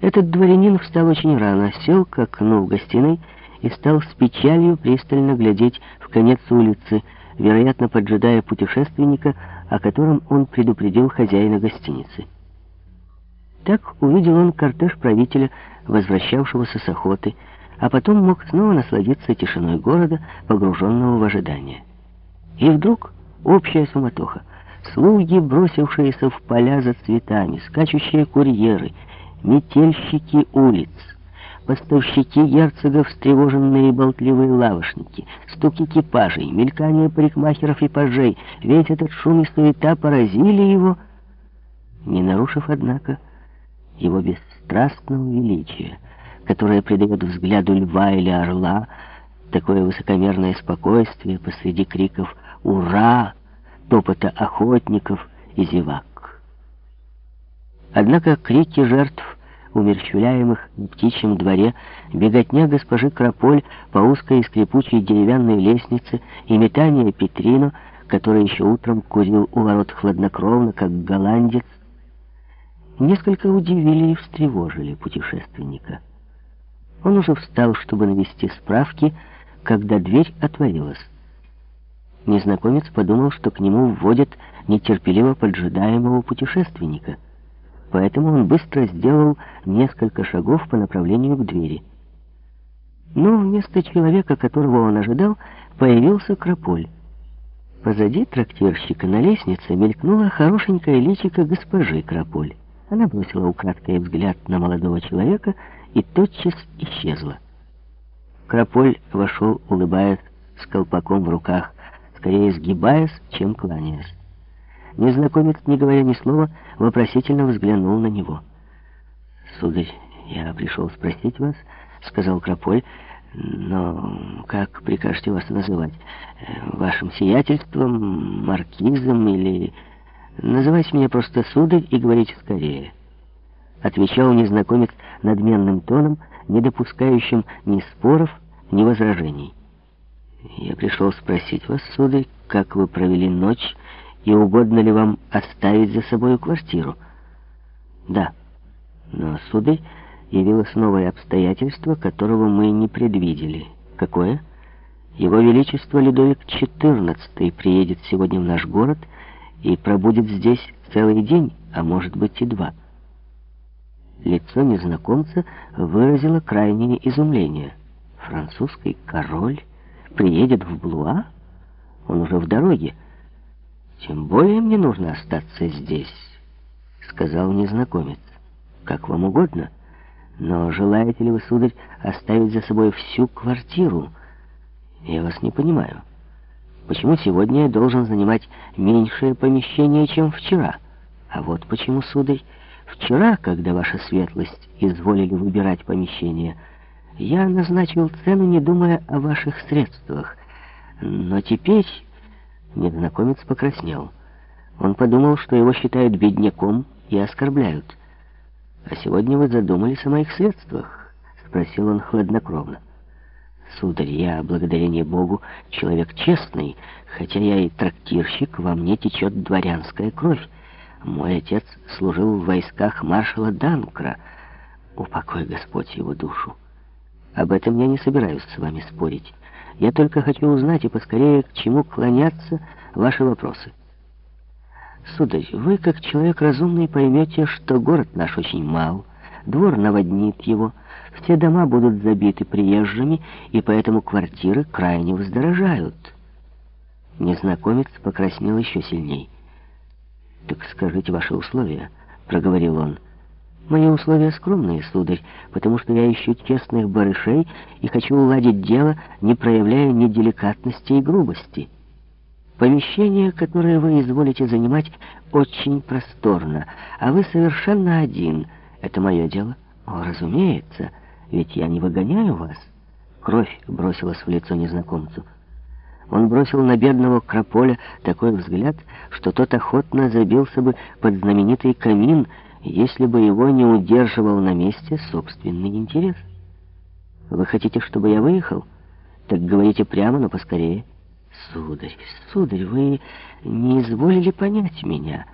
Этот дворянин встал очень рано, сел к окну в гостиной и стал с печалью пристально глядеть в конец улицы, вероятно, поджидая путешественника, о котором он предупредил хозяина гостиницы. Так увидел он кортеж правителя, возвращавшегося с охоты, а потом мог снова насладиться тишиной города, погруженного в ожидание. И вдруг общая суматоха. Слуги, бросившиеся в поля за цветами, скачущие курьеры, метельщики улиц, поставщики герцога, встревоженные болтливые лавошники, стук экипажей, мелькание парикмахеров и пажей, весь этот шум и суета поразили его, не нарушив, однако, его бесстрастного величия, которое придает взгляду льва или орла такое высокомерное спокойствие посреди криков «Ура!», топота охотников и зевак. Однако крики жертв, умерщвляемых в птичьем дворе, беготня госпожи Крополь по узкой и скрипучей деревянной лестнице и метание Петрино, который еще утром курил у ворот хладнокровно, как голландец, несколько удивили и встревожили путешественника. Он уже встал, чтобы навести справки, когда дверь отворилась. Незнакомец подумал, что к нему вводят нетерпеливо поджидаемого путешественника. Поэтому он быстро сделал несколько шагов по направлению к двери. Но вместо человека, которого он ожидал, появился Крополь. Позади трактирщика на лестнице мелькнула хорошенькая личико госпожи Крополь. Она бросила украдкой взгляд на молодого человека и тотчас исчезла. Крополь вошел, улыбаясь, с колпаком в руках, скорее сгибаясь, чем кланяясь. Незнакомец, не говоря ни слова, вопросительно взглянул на него. «Сударь, я пришел спросить вас», — сказал Крополь, «но как прикажете вас называть? Вашим сиятельством, маркизом или...» «Называйте меня просто сударь и говорите скорее», — отвечал незнакомец надменным тоном, не допускающим ни споров, ни возражений. Я пришел спросить вас, сударь, как вы провели ночь и угодно ли вам оставить за собой квартиру. Да, но, сударь, явилось новое обстоятельство, которого мы не предвидели. Какое? Его Величество Людовик XIV приедет сегодня в наш город и пробудет здесь целый день, а может быть и два. Лицо незнакомца выразило крайнее изумление. Французский король приедет в Блуа? Он уже в дороге. Тем более мне нужно остаться здесь, сказал незнакомец. Как вам угодно. Но желаете ли вы, сударь, оставить за собой всю квартиру? Я вас не понимаю. Почему сегодня я должен занимать меньшее помещение, чем вчера? А вот почему, сударь, вчера, когда ваша светлость изволили выбирать помещение, я назначил цену, не думая о ваших средствах. Но теперь незнакомец покраснел. Он подумал, что его считают бедняком и оскорбляют. «А сегодня вы задумались о моих средствах?» — спросил он хладнокровно. «Сударь, я, благодарение Богу, человек честный, хотя я и трактирщик, во мне течет дворянская кровь. Мой отец служил в войсках маршала Данкра. Упокой Господь его душу». Об этом я не собираюсь с вами спорить. Я только хочу узнать и поскорее, к чему клонятся ваши вопросы. Сударь, вы, как человек разумный, поймете, что город наш очень мал, двор наводнит его, все дома будут забиты приезжими, и поэтому квартиры крайне вздорожают. Незнакомец покраснел еще сильней. «Так скажите ваши условия», — проговорил он. Мои условия скромные, сударь, потому что я ищу честных барышей и хочу уладить дело, не проявляя ни деликатности и грубости. Помещение, которое вы изволите занимать, очень просторно, а вы совершенно один. Это мое дело? О, разумеется, ведь я не выгоняю вас. Кровь бросилась в лицо незнакомцу. Он бросил на бедного Крополя такой взгляд, что тот охотно забился бы под знаменитый камин, если бы его не удерживал на месте собственный интерес. Вы хотите, чтобы я выехал? Так говорите прямо, но поскорее. Сударь, сударь, вы не изволили понять меня.